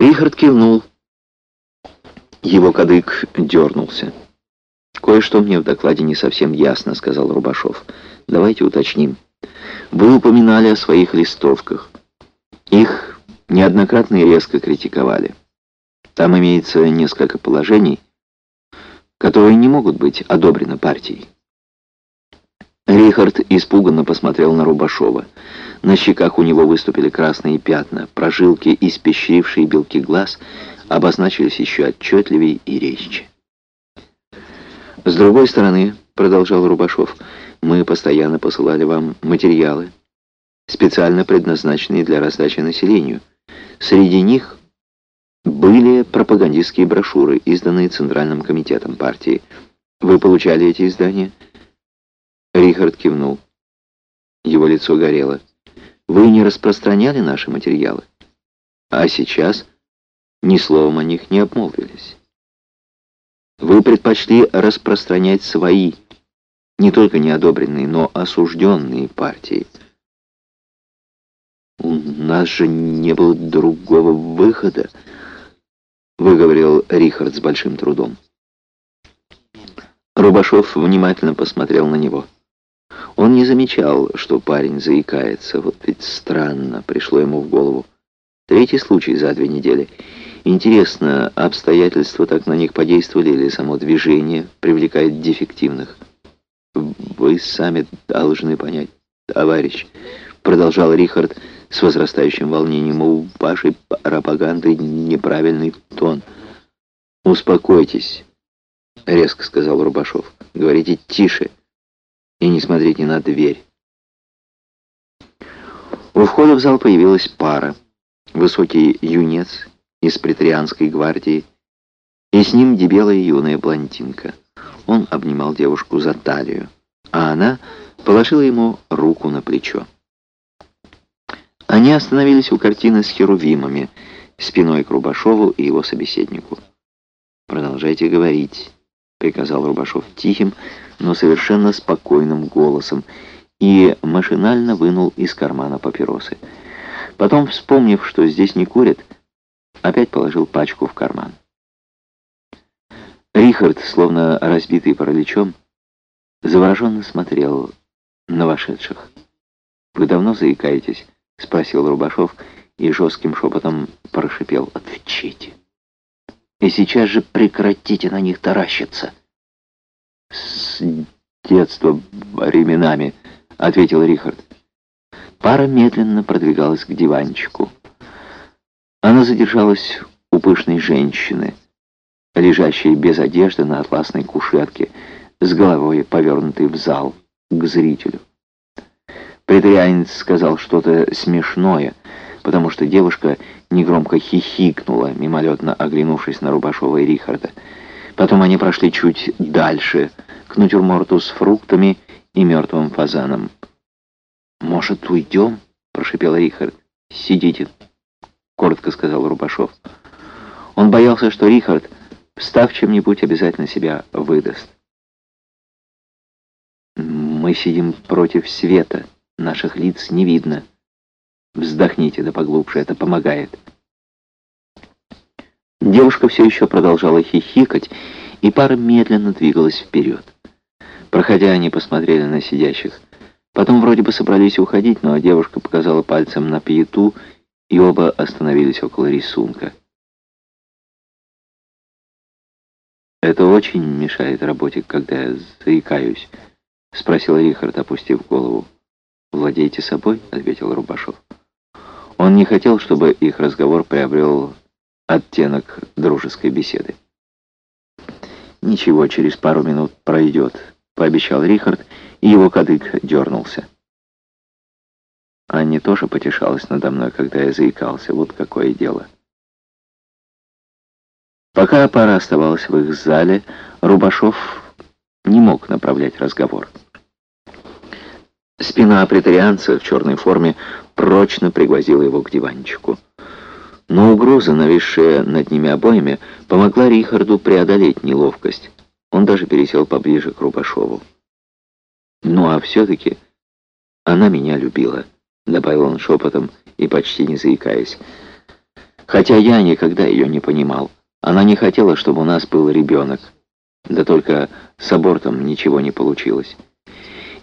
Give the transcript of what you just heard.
Рихард кивнул. Его кадык дернулся. «Кое-что мне в докладе не совсем ясно», — сказал Рубашов. «Давайте уточним. Вы упоминали о своих листовках. Их неоднократно и резко критиковали. Там имеется несколько положений, которые не могут быть одобрены партией». Рихард испуганно посмотрел на Рубашова. На щеках у него выступили красные пятна, прожилки, испещрившие белки глаз, обозначились еще отчетливее и резче. «С другой стороны», — продолжал Рубашов, — «мы постоянно посылали вам материалы, специально предназначенные для раздачи населению. Среди них были пропагандистские брошюры, изданные Центральным комитетом партии. Вы получали эти издания?» Рихард кивнул. Его лицо горело. «Вы не распространяли наши материалы, а сейчас ни словом о них не обмолвились. Вы предпочли распространять свои, не только неодобренные, но осужденные партии. У нас же не было другого выхода», — выговорил Рихард с большим трудом. Рубашов внимательно посмотрел на него. Он не замечал, что парень заикается. Вот ведь странно, пришло ему в голову. Третий случай за две недели. Интересно, обстоятельства так на них подействовали или само движение привлекает дефективных? Вы сами должны понять, товарищ, продолжал Рихард с возрастающим волнением. У вашей пропаганды неправильный тон. Успокойтесь, резко сказал Рубашов. Говорите тише и не смотрите на дверь. У входа в зал появилась пара. Высокий юнец из претарианской гвардии, и с ним дебелая юная блондинка. Он обнимал девушку за талию, а она положила ему руку на плечо. Они остановились у картины с херувимами, спиной к Рубашову и его собеседнику. «Продолжайте говорить», — приказал Рубашов тихим, но совершенно спокойным голосом и машинально вынул из кармана папиросы. Потом, вспомнив, что здесь не курят, опять положил пачку в карман. Рихард, словно разбитый параличом, завороженно смотрел на вошедших. «Вы давно заикаетесь?» — спросил Рубашов и жестким шепотом прошипел «Отвечите!» «И сейчас же прекратите на них таращиться!» «С детства временами», — ответил Рихард. Пара медленно продвигалась к диванчику. Она задержалась у пышной женщины, лежащей без одежды на атласной кушетке, с головой повернутой в зал, к зрителю. Претарианец сказал что-то смешное, потому что девушка негромко хихикнула, мимолетно оглянувшись на Рубашова и Рихарда. Потом они прошли чуть дальше, к натюрморту с фруктами и мертвым фазаном. «Может, уйдем?» — прошипел Рихард. «Сидите», — коротко сказал Рубашов. Он боялся, что Рихард, встав чем-нибудь, обязательно себя выдаст. «Мы сидим против света, наших лиц не видно. Вздохните да поглубже, это помогает». Девушка все еще продолжала хихикать, и пара медленно двигалась вперед. Проходя, они посмотрели на сидящих. Потом вроде бы собрались уходить, но девушка показала пальцем на пьету, и оба остановились около рисунка. «Это очень мешает работе, когда я заикаюсь», — спросил Рихард, опустив голову. «Владеете собой?» — ответил Рубашов. Он не хотел, чтобы их разговор приобрел оттенок дружеской беседы. «Ничего, через пару минут пройдет», — пообещал Рихард, и его кадык дернулся. Анне тоже потешалась надо мной, когда я заикался. Вот какое дело. Пока пара оставалась в их зале, Рубашов не мог направлять разговор. Спина претарианца в черной форме прочно пригвозила его к диванчику. Но угроза, нависшая над ними обоими, помогла Рихарду преодолеть неловкость. Он даже пересел поближе к Рубашову. «Ну а все-таки она меня любила», — добавил он шепотом и почти не заикаясь. Хотя я никогда ее не понимал. Она не хотела, чтобы у нас был ребенок. Да только с абортом ничего не получилось.